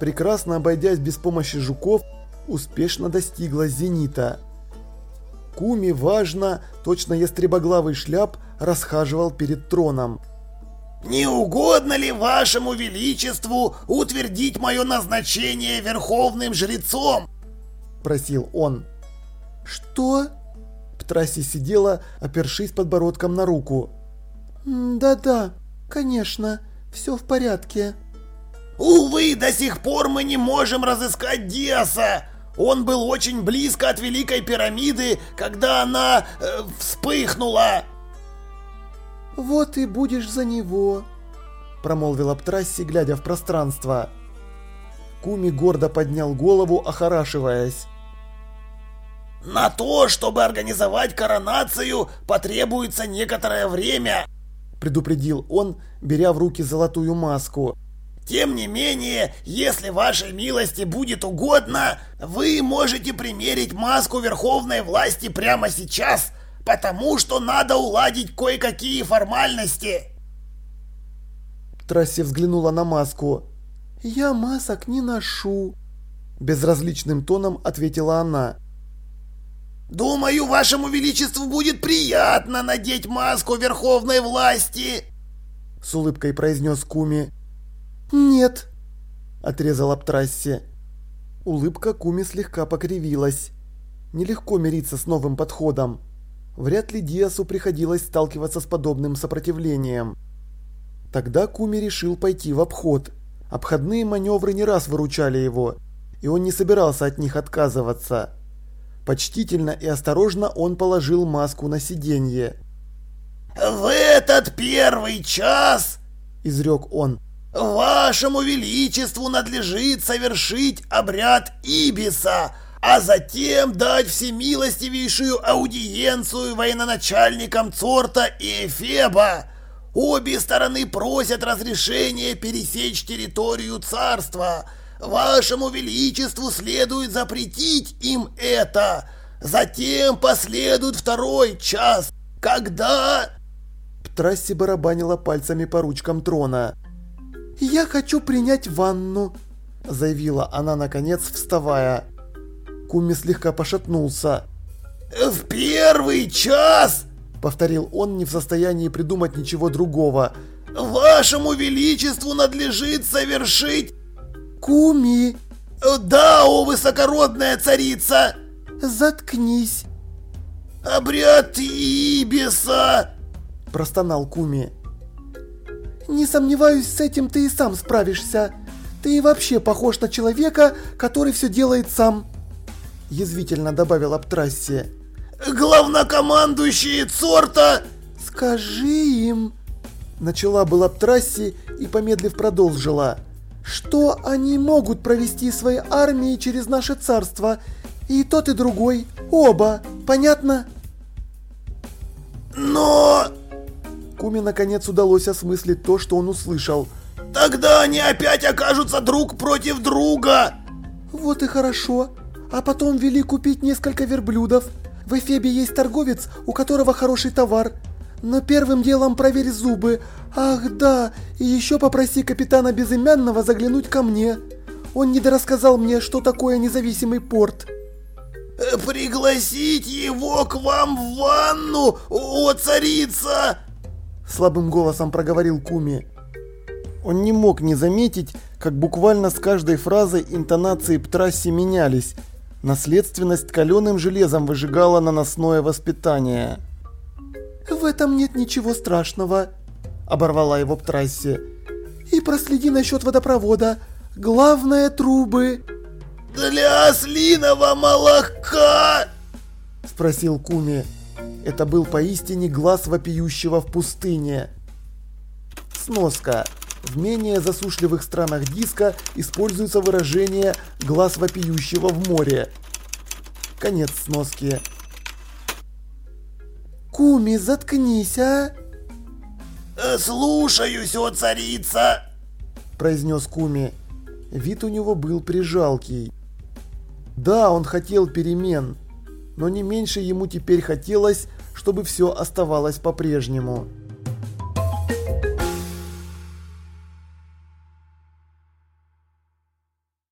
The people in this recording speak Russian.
прекрасно обойдясь без помощи жуков, успешно достигла зенита. Куми, важно, точно ястребоглавый шляп, расхаживал перед троном. «Не угодно ли вашему величеству утвердить мое назначение верховным жрецом?» – просил он. «Что?» Птрасси сидела, опершись подбородком на руку. «Да-да, конечно, все в порядке». «Увы, до сих пор мы не можем разыскать Диаса! Он был очень близко от Великой Пирамиды, когда она э, вспыхнула!» «Вот и будешь за него», – промолвила Птрасси, глядя в пространство. Куми гордо поднял голову, охорашиваясь. «На то, чтобы организовать коронацию, потребуется некоторое время», – предупредил он, беря в руки золотую маску. «Тем не менее, если вашей милости будет угодно, вы можете примерить маску верховной власти прямо сейчас, потому что надо уладить кое-какие формальности». Трасси взглянула на маску. «Я масок не ношу», – безразличным тоном ответила она. «Думаю, вашему величеству будет приятно надеть маску верховной власти!» С улыбкой произнес Куми. «Нет!» – отрезал Аптрасси. Улыбка Куми слегка покривилась. Нелегко мириться с новым подходом. Вряд ли Диасу приходилось сталкиваться с подобным сопротивлением. Тогда Куми решил пойти в обход. Обходные маневры не раз выручали его, и он не собирался от них отказываться. Почтительно и осторожно он положил маску на сиденье. «В этот первый час!» – изрек он. «Вашему Величеству надлежит совершить обряд Ибиса, а затем дать всемилостивейшую аудиенцию военачальникам Цорта и Эфеба. Обе стороны просят разрешения пересечь территорию царства». Вашему Величеству следует запретить им это. Затем последует второй час, когда...» Трасси барабанила пальцами по ручкам трона. «Я хочу принять ванну», – заявила она, наконец, вставая. Куми слегка пошатнулся. «В первый час!» – повторил он, не в состоянии придумать ничего другого. «Вашему Величеству надлежит совершить Куми! Да, о высокородная царица! Заткнись! Обряд Ибиса! Простонал Куми. Не сомневаюсь, с этим ты и сам справишься. Ты и вообще похож на человека, который все делает сам. Язвительно добавил Аптрасси. Главнокомандующий Цорта! Скажи им... Начала была Аптрасси и, помедлив, продолжила что они могут провести свои армии через наше царство. И тот, и другой. Оба. Понятно? Но... Куми наконец удалось осмыслить то, что он услышал. Тогда они опять окажутся друг против друга. Вот и хорошо. А потом вели купить несколько верблюдов. В Эфебе есть торговец, у которого хороший товар. Но первым делом проверь зубы. Ах да, и еще попроси капитана Безымянного заглянуть ко мне. Он недорассказал мне, что такое независимый порт. Э, «Пригласить его к вам в ванну, о царица!» Слабым голосом проговорил Куми. Он не мог не заметить, как буквально с каждой фразой интонации Птрасси менялись. Наследственность каленым железом выжигала наносное воспитание. «В этом нет ничего страшного», – оборвала его Птрасси. «И проследи насчет водопровода. Главное – трубы». «Для ослиного молока!» – спросил Куми. Это был поистине глаз вопиющего в пустыне. Сноска. В менее засушливых странах диска используется выражение «глаз вопиющего в море». Конец сноски. Куми, заткнись, а? Э, «Слушаюсь, о царица!» произнес Куми. Вид у него был прижалкий. Да, он хотел перемен, но не меньше ему теперь хотелось, чтобы все оставалось по-прежнему.